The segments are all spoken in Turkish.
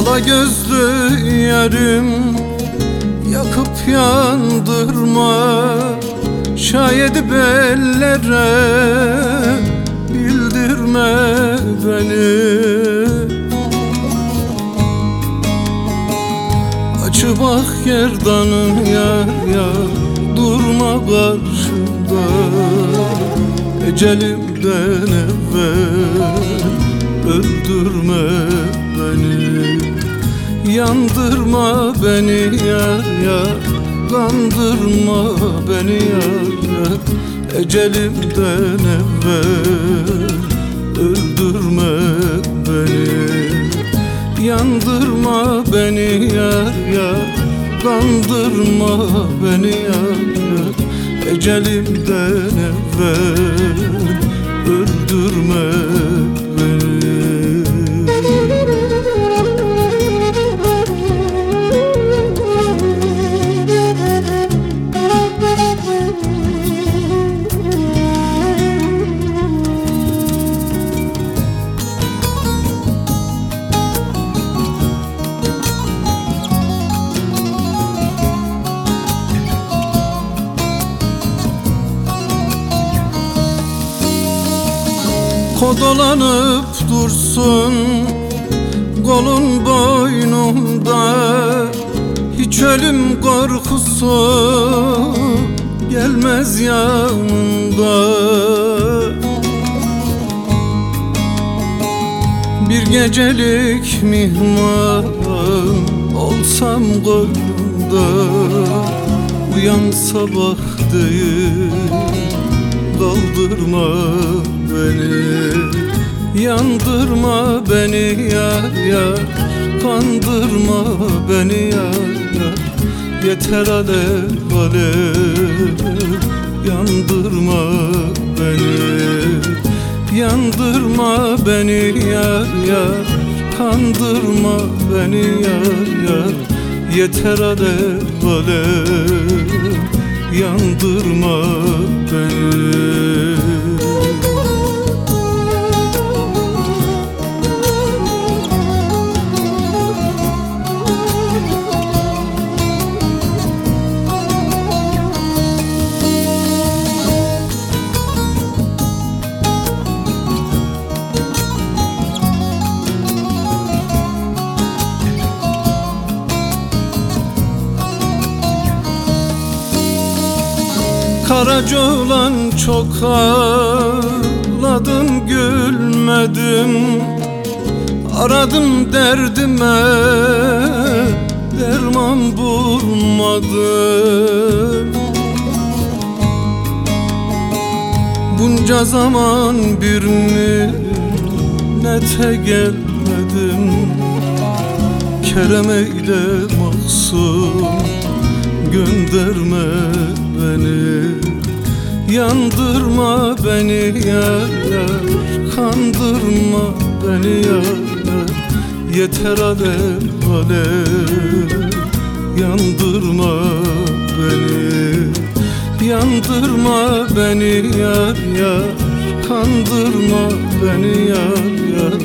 Ala gözlü yarim Yakıp yandırma. Şayet bellere Bildirme beni. Açı bak gerdanın yar yar Durma karşımda. Ecelimden evvel Öldürme beni. Yandırma beni yar yar. Kandırma beni yar yar. Ecelimden evvel Öldürme beni. Yandırma beni yar yar. Kandırma beni yar yar. Ecelimden evvel Öldürme Kodolanıp dursun Kolun boynumda Hiç ölüm korkusu Gelmez yanımda. Bir gecelik mihman Olsam koynunda Uyan sabah değil Kaldırma beni. Yandırma beni yar yar. Kandırma beni yar yar. Yeter alev alev. Yandırma beni. Yandırma beni yar yar. Kandırma beni yar yar. Yeter alev alev. Yandırma beni Karaca çok ağladım gülmedim. Aradım derdime derman bulmadım. Bunca zaman bir minnete gelmedim. Kerem eyle mahzun gönderme beni. Yandırma beni yar Kandırma beni yar Yeter alev alev. Yandırma beni. Yandırma beni yar yar. Kandırma beni yar yar.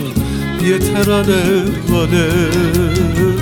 Yeter alev alev. Yandırma